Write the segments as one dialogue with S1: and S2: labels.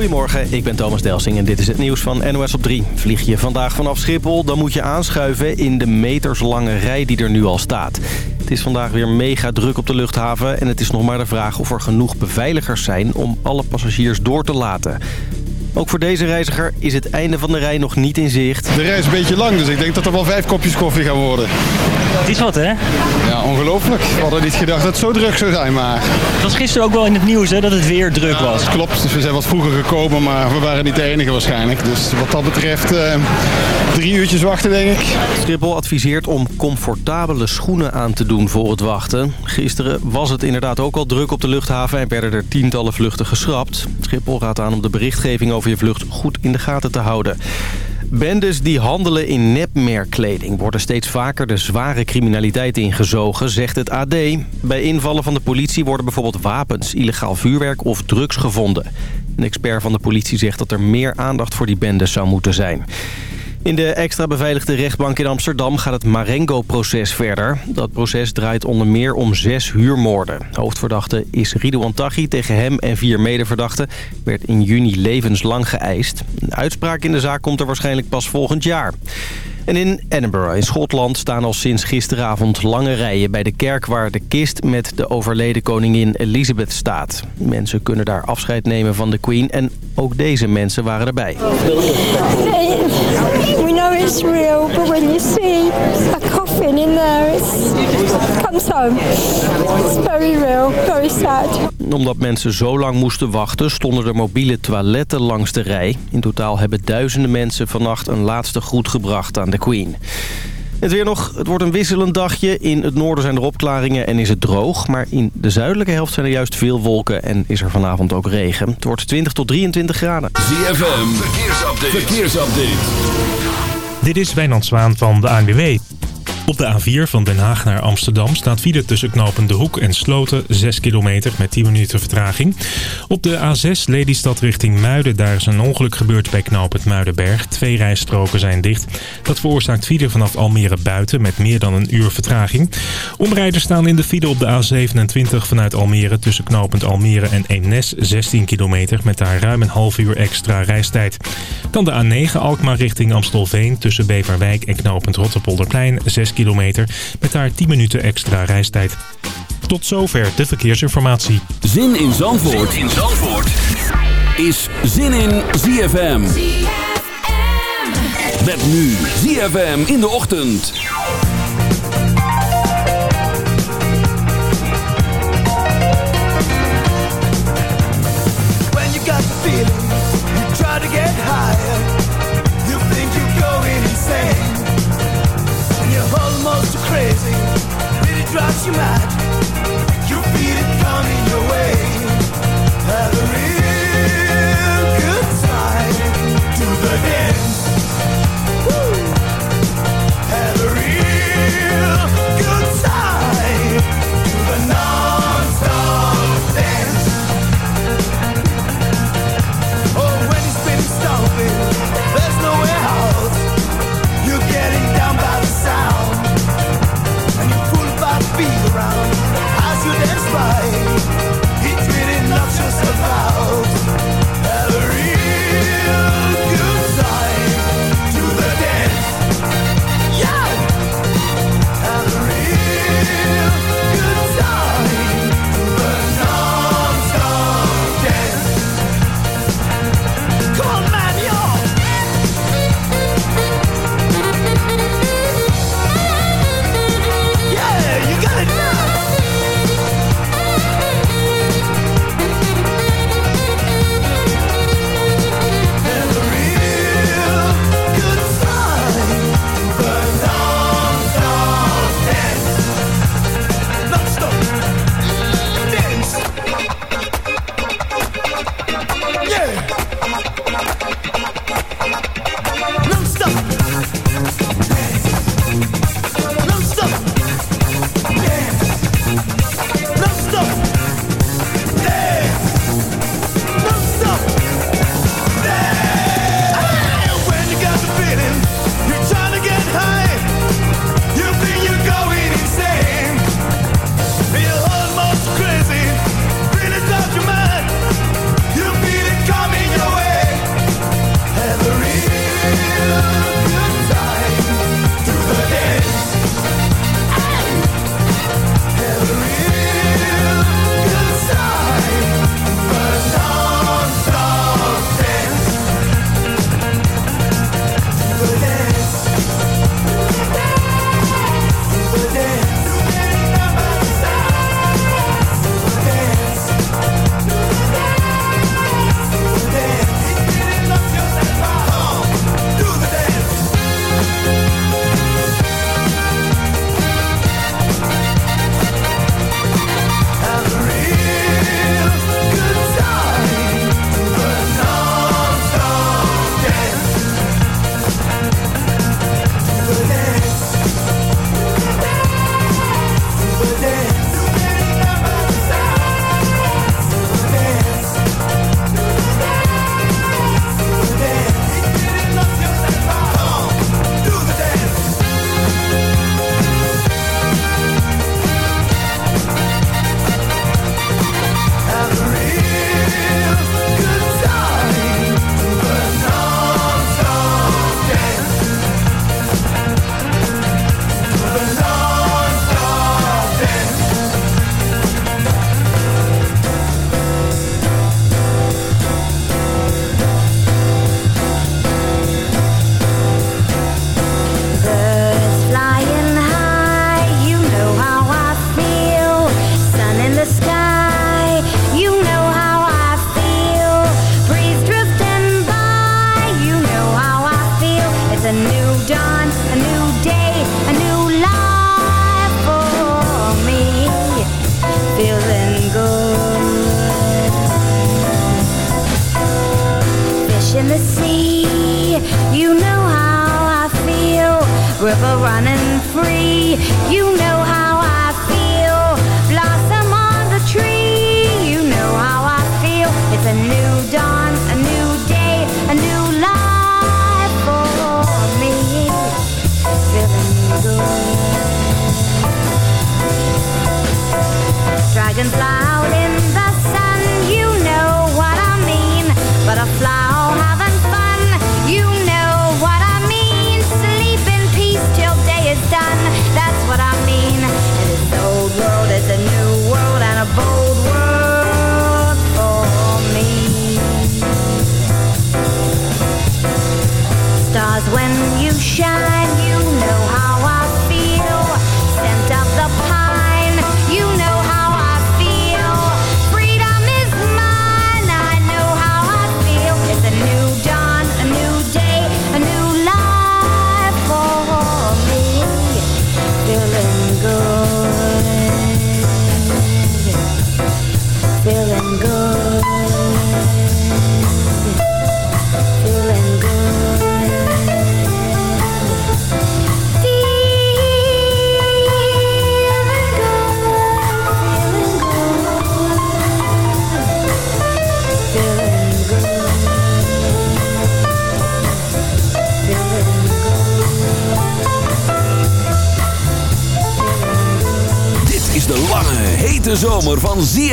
S1: Goedemorgen, ik ben Thomas Delsing en dit is het nieuws van NOS op 3. Vlieg je vandaag vanaf Schiphol, dan moet je aanschuiven in de meterslange rij die er nu al staat. Het is vandaag weer mega druk op de luchthaven en het is nog maar de vraag of er genoeg beveiligers zijn om alle passagiers door te laten. Ook voor deze reiziger is het einde van de rij nog niet in zicht.
S2: De reis is een beetje lang, dus ik denk dat er wel vijf kopjes koffie gaan worden.
S3: Het is wat, hè?
S2: Ja, ongelooflijk. We hadden niet gedacht dat het zo druk zou zijn, maar...
S3: Het was gisteren ook wel in het nieuws, hè, dat het weer druk
S2: Ja,
S3: was.
S2: dat klopt. Dus we zijn wat vroeger gekomen, maar we waren niet de enige waarschijnlijk. Dus wat dat betreft, eh, drie uurtjes wachten, denk ik.
S1: Schiphol adviseert om comfortabele schoenen aan te doen voor het wachten. Gisteren was het inderdaad ook al druk op de luchthaven en werden er tientallen vluchten geschrapt. Schiphol raadt aan om de berichtgeving over je vlucht goed in de gaten te houden. Bendes die handelen in nepmerkkleding worden steeds vaker de zware criminaliteit ingezogen, zegt het AD. Bij invallen van de politie worden bijvoorbeeld wapens, illegaal vuurwerk of drugs gevonden. Een expert van de politie zegt dat er meer aandacht voor die bendes zou moeten zijn. In de extra beveiligde rechtbank in Amsterdam gaat het Marengo-proces verder. Dat proces draait onder meer om zes huurmoorden. Hoofdverdachte is Ridouan Taghi. Tegen hem en vier medeverdachten werd in juni levenslang geëist. Een uitspraak in de zaak komt er waarschijnlijk pas volgend jaar. En in Edinburgh in Schotland staan al sinds gisteravond lange rijen bij de kerk waar de kist met de overleden koningin Elizabeth staat. Mensen kunnen daar afscheid nemen van de queen en ook deze mensen waren erbij.
S4: We know it's real, but when you see a coffin in there, it's, it comes home. It's very real, very sad.
S1: Omdat mensen zo lang moesten wachten, stonden er mobiele toiletten langs de rij. In totaal hebben duizenden mensen vannacht een laatste groet gebracht aan de Queen. Het weer nog, het wordt een wisselend dagje. In het noorden zijn er opklaringen en is het droog. Maar in de zuidelijke helft zijn er juist veel wolken en is er vanavond ook regen. Het wordt 20 tot 23 graden.
S5: ZFM, verkeersupdate. verkeersupdate.
S6: Dit is Wijnand Zwaan van de ANWB. Op de A4 van Den Haag naar Amsterdam staat file tussen knopen De Hoek en Sloten 6 kilometer met 10 minuten vertraging. Op de A6 Lelystad richting Muiden, daar is een ongeluk gebeurd bij knooppunt Muidenberg. Twee rijstroken zijn dicht. Dat veroorzaakt file vanaf Almere buiten met meer dan een uur vertraging. Omrijders staan in de file op de A27 vanuit Almere tussen knooppunt Almere en Eemnes 16 kilometer met daar ruim een half uur extra reistijd. Dan de A9 Alkmaar richting Amstelveen tussen Beverwijk en knooppunt Rotterpolderplein 6 kilometer met daar 10 minuten extra reistijd. Tot zover de verkeersinformatie.
S5: Zin in Zandvoort, in Zandvoort. is Zin in ZFM. Met nu ZFM in de ochtend.
S7: When you got the feeling, you try to get higher. You think you're going insane. Almost crazy. Really drives you mad. You feel it coming your way. Have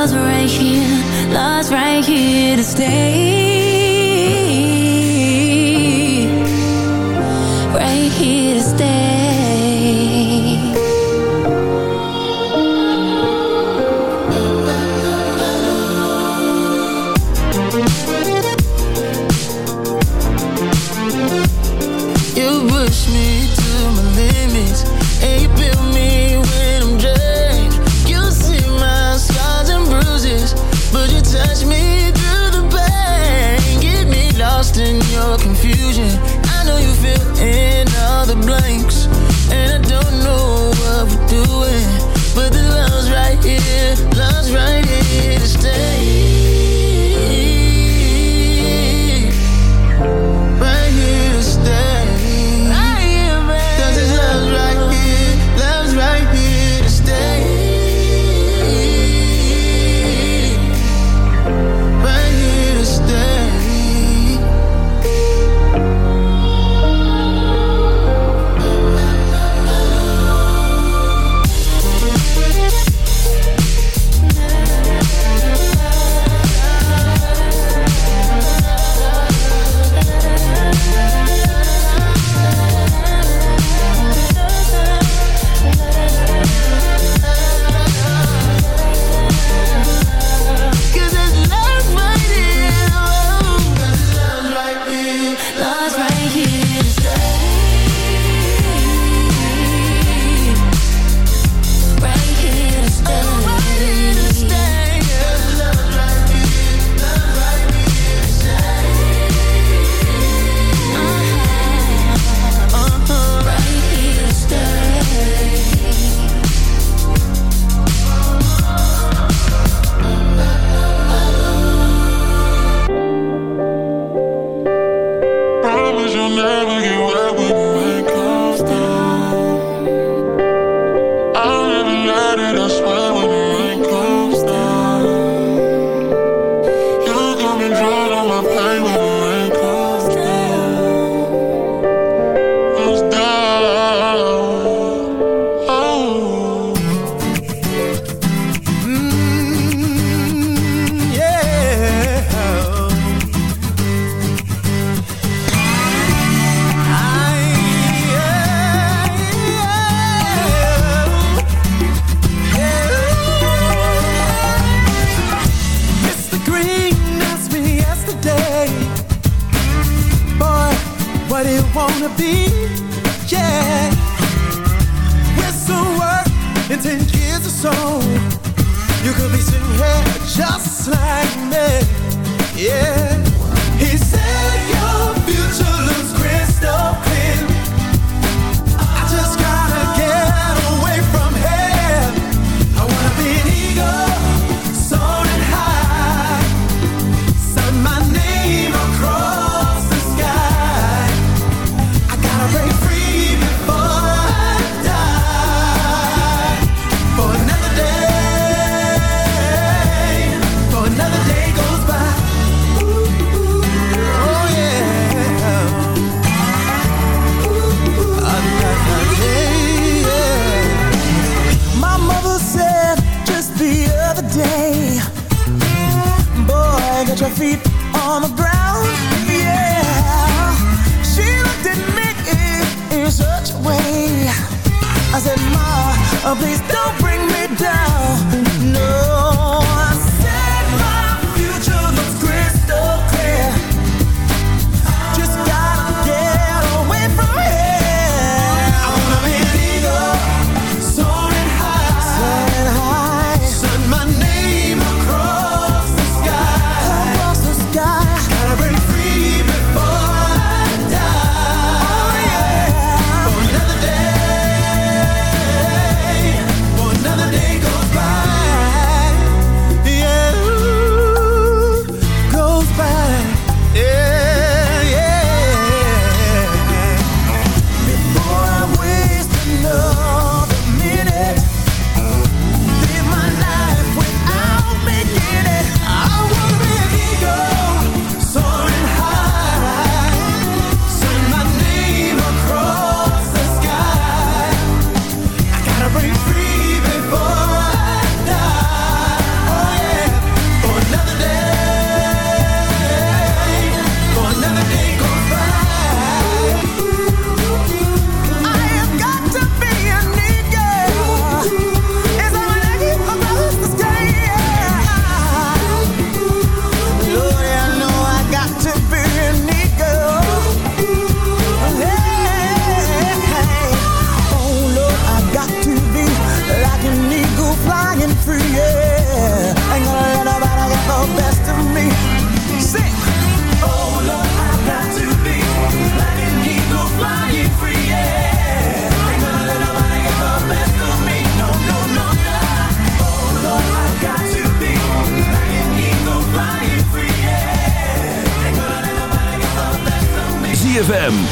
S8: love's right here, love's right here to stay.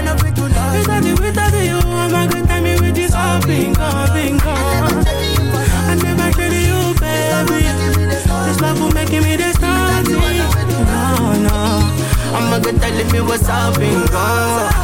S9: Without you. Without you, I'm a good time with this all bingo, ah, bingo. Ah. I never traded you, baby. This love will make me starting. No, no. I'm a good telling me what's up, bingo.
S10: Ah.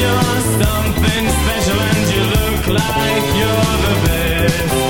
S10: you're something special and you look like you're the best.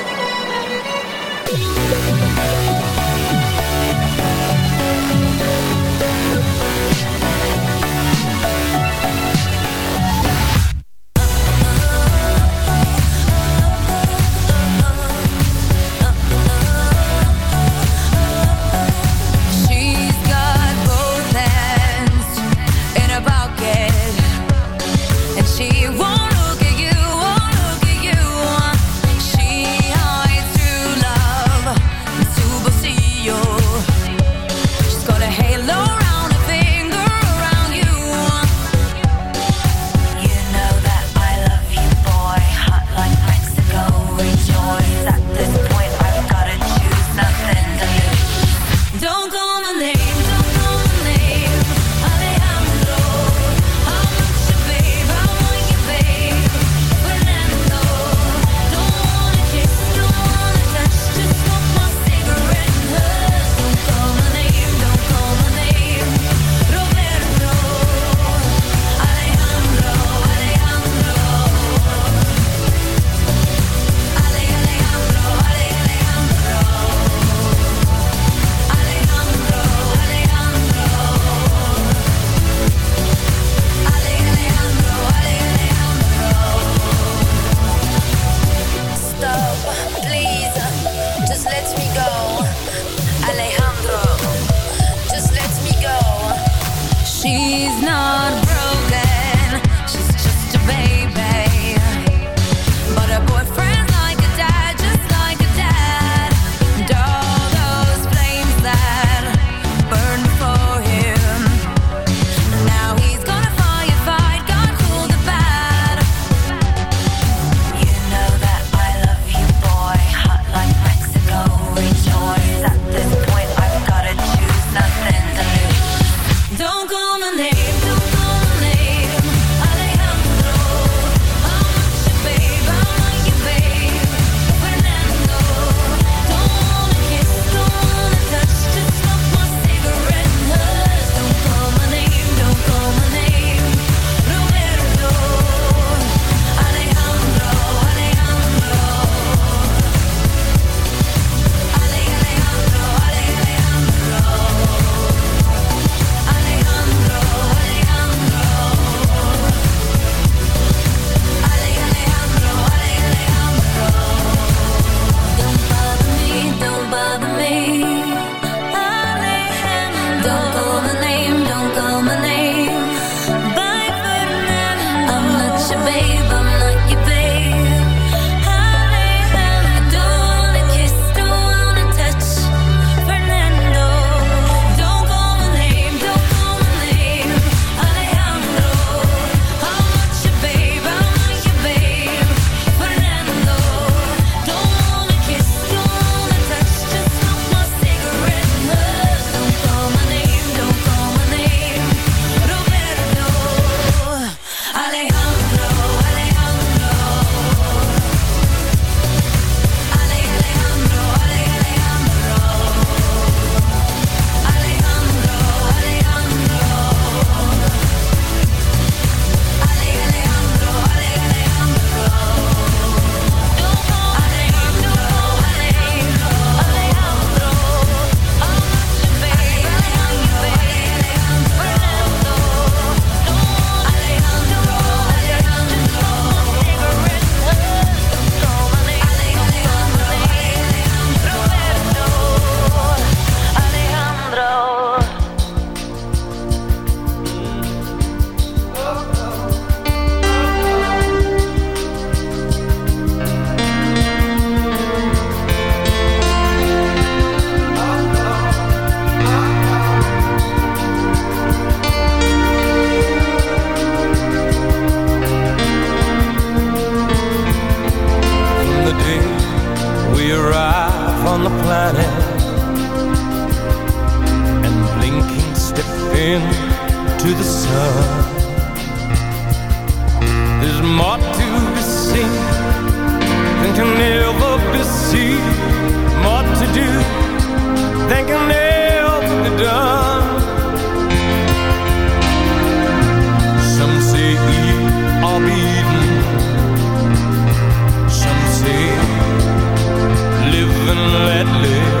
S10: let live